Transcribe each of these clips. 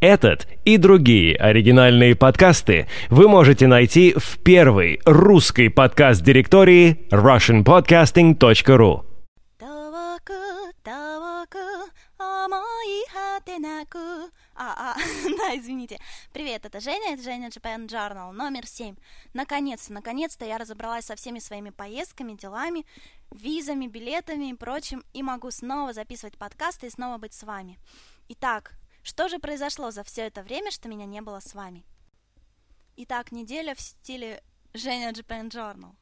Этот и другие оригинальные подкасты вы можете найти в первой русской подкаст-директории russianpodcasting.ru. 遠く遠く思い果てなくа, а, да, извините. Привет, это Женя, это Женя Japan Journal, номер 7. Наконец-то, наконец-то я разобралась со всеми своими поездками, делами, визами, билетами и прочим, и могу снова записывать подкасты и снова быть с вами. Итак, что же произошло за все это время, что меня не было с вами? Итак, неделя в стиле Женя Japan Journal.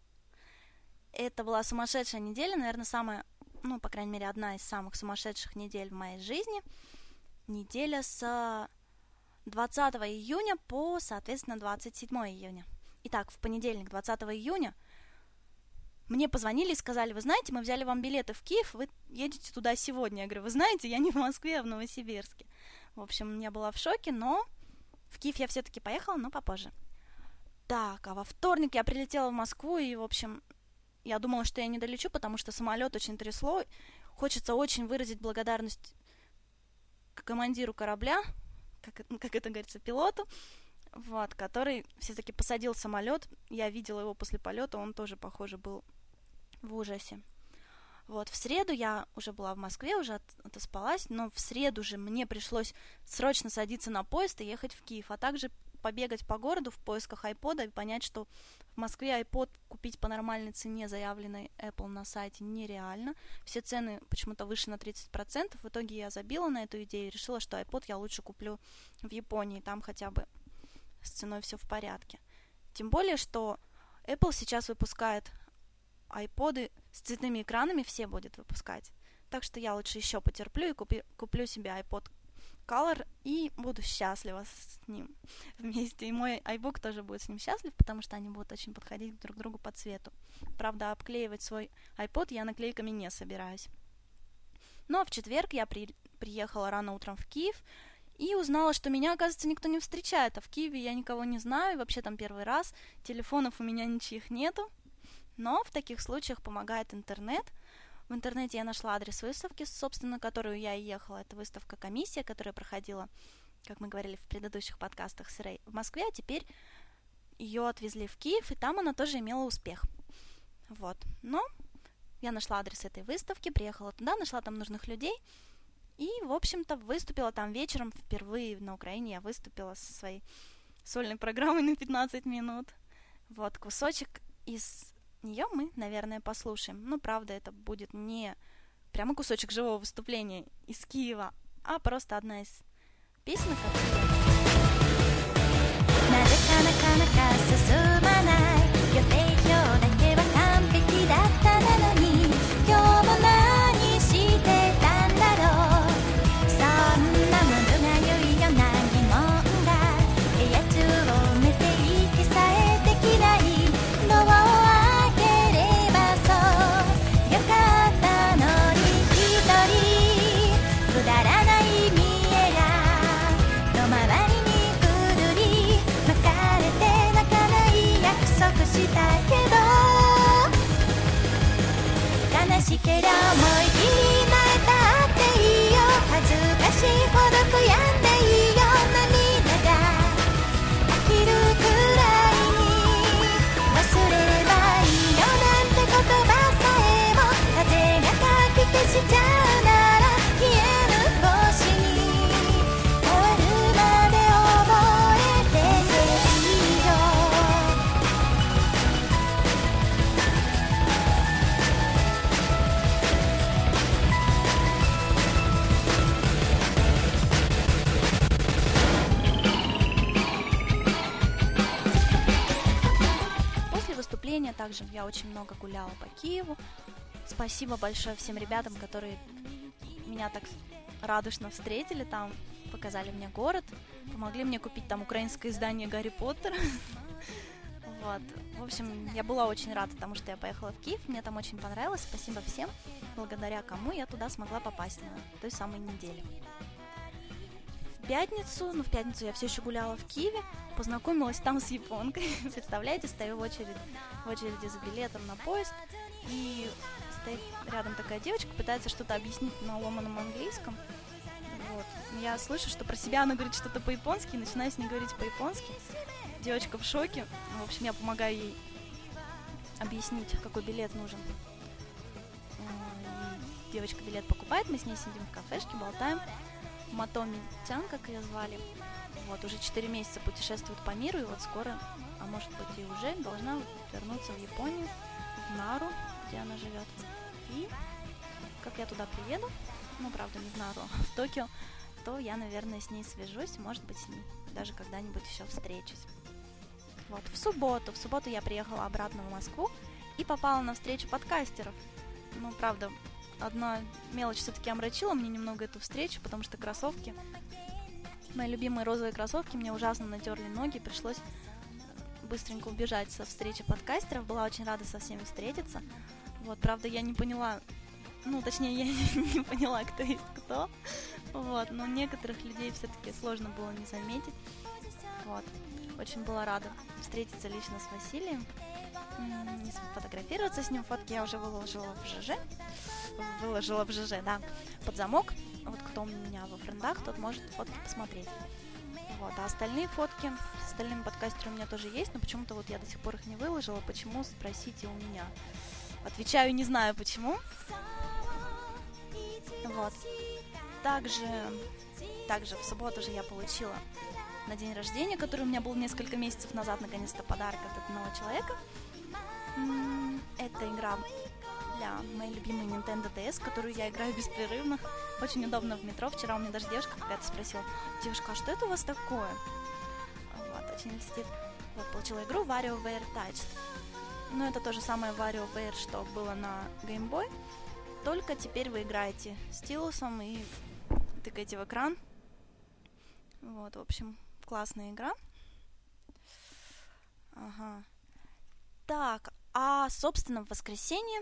Это была сумасшедшая неделя, наверное, самая, ну, по крайней мере, одна из самых сумасшедших недель в моей жизни – неделя с 20 июня по, соответственно, 27 июня. Итак, в понедельник, 20 июня, мне позвонили и сказали, вы знаете, мы взяли вам билеты в Киев, вы едете туда сегодня. Я говорю, вы знаете, я не в Москве, а в Новосибирске. В общем, я была в шоке, но в Киев я все-таки поехала, но попозже. Так, а во вторник я прилетела в Москву, и, в общем, я думала, что я не долечу, потому что самолет очень трясло. Хочется очень выразить благодарность командиру корабля, как, как это говорится, пилоту, вот, который все-таки посадил самолет. Я видела его после полета, он тоже, похоже, был в ужасе. Вот, в среду я уже была в Москве, уже от, отоспалась, но в среду же мне пришлось срочно садиться на поезд и ехать в Киев, а также побегать по городу в поисках айпода и понять, что в Москве iPod купить по нормальной цене, заявленной Apple на сайте, нереально. Все цены почему-то выше на 30%. В итоге я забила на эту идею и решила, что iPod я лучше куплю в Японии. Там хотя бы с ценой все в порядке. Тем более, что Apple сейчас выпускает iPod с цветными экранами, все будет выпускать. Так что я лучше еще потерплю и купи, куплю себе iPod Color и буду счастлива с ним вместе. И мой iBook тоже будет с ним счастлив, потому что они будут очень подходить друг к другу по цвету. Правда, обклеивать свой iPod я наклейками не собираюсь. Но в четверг я при... приехала рано утром в Киев и узнала, что меня, оказывается, никто не встречает. А в Киеве я никого не знаю, и вообще там первый раз. Телефонов у меня ничьих нету. Но в таких случаях помогает интернет – в интернете я нашла адрес выставки, собственно, которую я и ехала. Это выставка «Комиссия», которая проходила, как мы говорили в предыдущих подкастах с Рэй, в Москве, а теперь ее отвезли в Киев, и там она тоже имела успех. Вот. Но я нашла адрес этой выставки, приехала туда, нашла там нужных людей, и, в общем-то, выступила там вечером. Впервые на Украине я выступила со своей сольной программой на 15 минут. Вот, кусочек из нее мы, наверное, послушаем. Ну, правда, это будет не прямо кусочек живого выступления из Киева, а просто одна из песен, которые... также я очень много гуляла по Киеву. Спасибо большое всем ребятам, которые меня так радушно встретили там, показали мне город, помогли мне купить там украинское издание Гарри Поттера. Вот. В общем, я была очень рада тому, что я поехала в Киев. Мне там очень понравилось. Спасибо всем, благодаря кому я туда смогла попасть на той самой неделе. Пятницу, ну в пятницу я все еще гуляла в Киеве, познакомилась там с японкой. Представляете, стою в очереди, в очереди за билетом на поезд, и стоит рядом такая девочка, пытается что-то объяснить на ломаном английском. Вот. Я слышу, что про себя она говорит что-то по-японски, и начинаю с ней говорить по-японски. Девочка в шоке. В общем, я помогаю ей объяснить, какой билет нужен. Девочка билет покупает, мы с ней сидим в кафешке, болтаем. Матоми Тян, как ее звали, вот, уже 4 месяца путешествует по миру, и вот скоро, а может быть и уже, должна вернуться в Японию, в Нару, где она живет. И как я туда приеду, ну, правда, не в Нару, а в Токио, то я, наверное, с ней свяжусь, может быть, с ней даже когда-нибудь еще встречусь. Вот, в субботу, в субботу я приехала обратно в Москву и попала на встречу подкастеров. Ну, правда, одна мелочь все-таки омрачила мне немного эту встречу, потому что кроссовки, мои любимые розовые кроссовки, мне ужасно натерли ноги, пришлось быстренько убежать со встречи подкастеров, была очень рада со всеми встретиться. Вот, правда, я не поняла, ну, точнее, я не поняла, кто есть кто, вот, но некоторых людей все-таки сложно было не заметить, вот. Очень была рада встретиться лично с Василием, не сфотографироваться с ним. Фотки я уже выложила в ЖЖ. Выложила в ЖЖ, да, под замок. Вот кто у меня во френдах, тот может фотки посмотреть. Вот, а остальные фотки с остальными подкастерами у меня тоже есть, но почему-то вот я до сих пор их не выложила. Почему, спросите у меня. Отвечаю, не знаю почему. Вот. Также, также в субботу же я получила на день рождения, который у меня был несколько месяцев назад, наконец-то подарок от одного человека. Это игра для моей любимой Nintendo DS, которую я играю беспрерывно. Очень удобно в метро. Вчера у меня даже девушка какая-то спросила, девушка, а что это у вас такое? Вот, очень льстит. Вот, получила игру WarioWare Touched. Ну, это то же самое WarioWare, что было на Game Boy. Только теперь вы играете стилусом и тыкаете в экран. Вот, в общем, классная игра. Ага. Так, а, собственно, в воскресенье,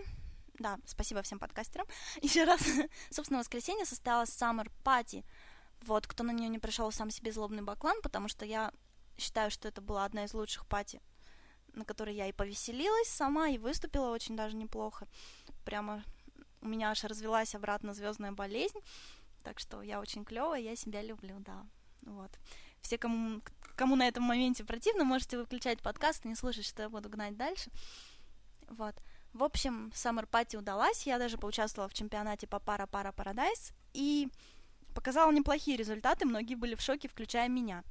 да, спасибо всем подкастерам, еще раз, собственно, в воскресенье состоялась Summer Party. Вот, кто на нее не пришел, сам себе злобный баклан, потому что я считаю, что это была одна из лучших пати, на которой я и повеселилась сама, и выступила очень даже неплохо. Прямо у меня аж развелась обратно звездная болезнь, так что я очень клевая, я себя люблю, да. Вот. Все, кому, кому на этом моменте противно, можете выключать подкаст и не слушать, что я буду гнать дальше. Вот. В общем, Summer Party удалась. Я даже поучаствовала в чемпионате по пара-пара Paradise и показала неплохие результаты. Многие были в шоке, включая меня.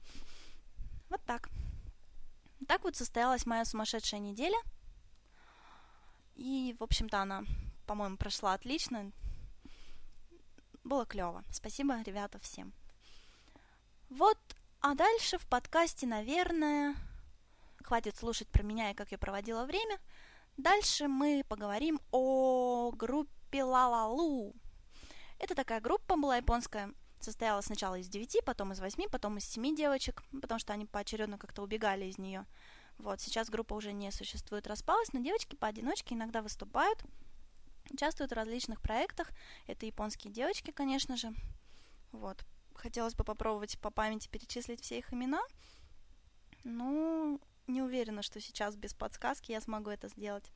Вот так. Так вот состоялась моя сумасшедшая неделя. И, в общем-то, она, по-моему, прошла отлично. Было клево. Спасибо, ребята, всем. Вот, а дальше в подкасте, наверное, хватит слушать про меня и как я проводила время. Дальше мы поговорим о группе Лалалу. Это такая группа была японская, состояла сначала из девяти, потом из восьми, потом из семи девочек, потому что они поочередно как-то убегали из нее. Вот, сейчас группа уже не существует, распалась, но девочки поодиночке иногда выступают, участвуют в различных проектах. Это японские девочки, конечно же. Вот, хотелось бы попробовать по памяти перечислить все их имена. Ну, не уверена, что сейчас без подсказки я смогу это сделать.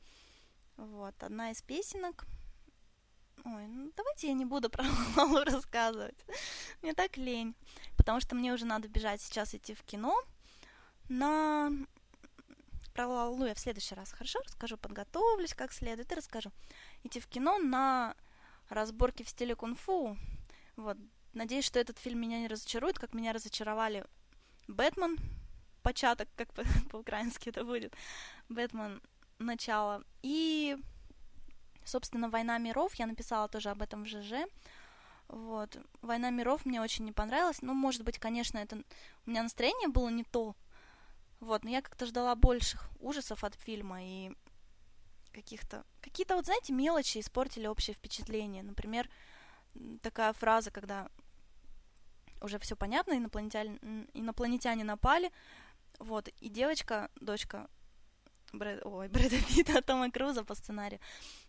Вот, одна из песенок. Ой, ну давайте я не буду про Лалу рассказывать. Мне так лень. Потому что мне уже надо бежать сейчас идти в кино на... Про Лалу я в следующий раз хорошо расскажу, подготовлюсь как следует и расскажу. Идти в кино на разборки в стиле кунг-фу. Вот, Надеюсь, что этот фильм меня не разочарует, как меня разочаровали Бэтмен, початок, как по- по-украински это будет, Бэтмен начало. И, собственно, «Война миров», я написала тоже об этом в ЖЖ. Вот. «Война миров» мне очень не понравилась. Ну, может быть, конечно, это... У меня настроение было не то. Вот, но я как-то ждала больших ужасов от фильма и каких-то... Какие-то, вот, знаете, мелочи испортили общее впечатление. Например, такая фраза, когда уже все понятно, инопланетяне, инопланетяне напали, вот, и девочка, дочка Брэд, ой, Брэда Питта, Тома Круза по сценарию,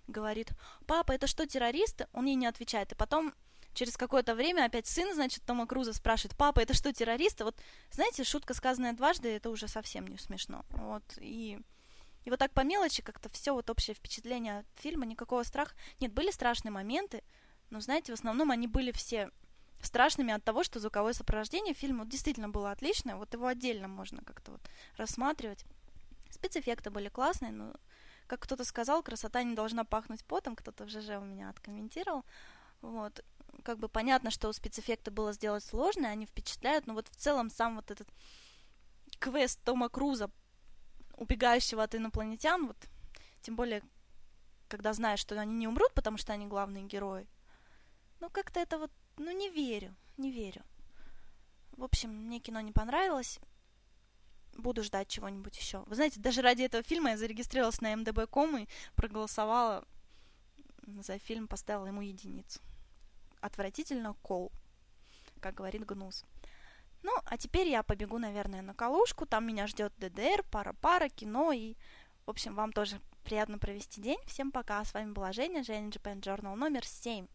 говорит, папа, это что, террористы? Он ей не отвечает, и потом через какое-то время опять сын, значит, Тома Круза спрашивает, папа, это что, террористы? Вот, знаете, шутка, сказанная дважды, это уже совсем не смешно. Вот, и, и вот так по мелочи как-то все вот общее впечатление от фильма, никакого страха. Нет, были страшные моменты, но, знаете, в основном они были все страшными от того, что звуковое сопровождение фильма действительно было отличное. Вот его отдельно можно как-то вот рассматривать. Спецэффекты были классные, но, как кто-то сказал, красота не должна пахнуть потом, кто-то в ЖЖ у меня откомментировал. Вот. Как бы понятно, что спецэффекты было сделать сложно, они впечатляют, но вот в целом сам вот этот квест Тома Круза, убегающего от инопланетян, вот, тем более, когда знаешь, что они не умрут, потому что они главные герои, ну, как-то это вот, ну, не верю, не верю. В общем, мне кино не понравилось. Буду ждать чего-нибудь еще. Вы знаете, даже ради этого фильма я зарегистрировалась на МДБ.ком и проголосовала за фильм, поставила ему единицу. Отвратительно кол, как говорит Гнус. Ну, а теперь я побегу, наверное, на Калушку. Там меня ждет ДДР, пара-пара, кино и... В общем, вам тоже приятно провести день. Всем пока. С вами была Женя, Женя Japan Journal номер 7.